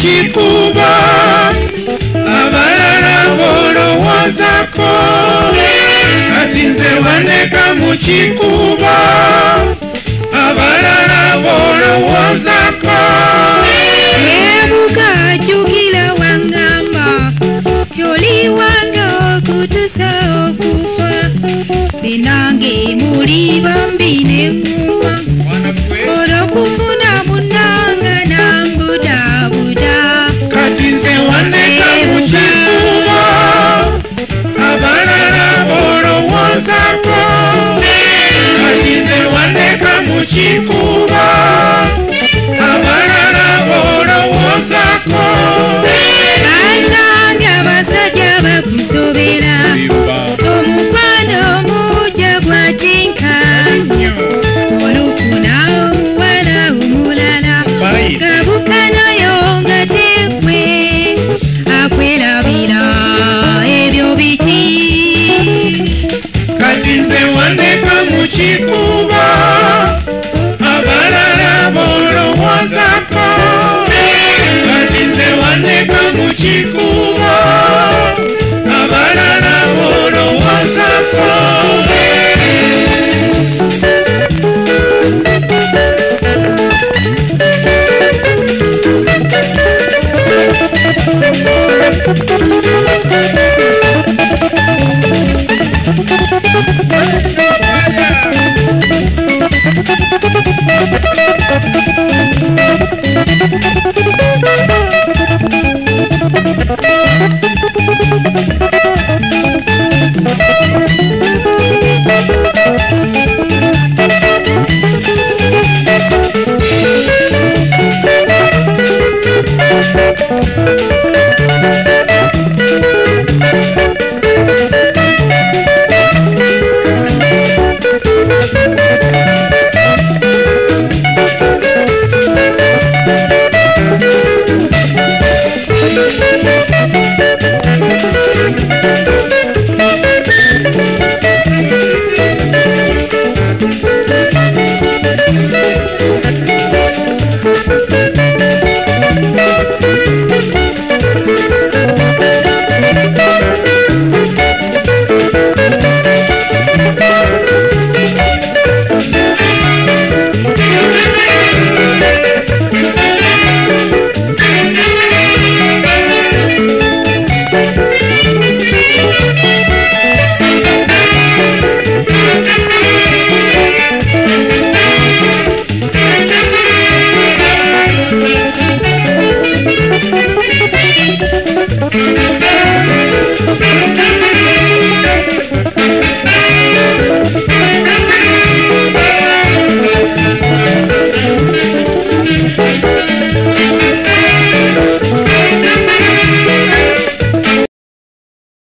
kikuba abalala bolowoozako kati nze wandeka mu kikuba abalala bolowoozako ebuka jjukira waŋŋamba tyoli wange muli bambi wandeka wandeka mukikuba abalala bolowozako kati nze wandeka mukikuba abalala bolowozako Thank you.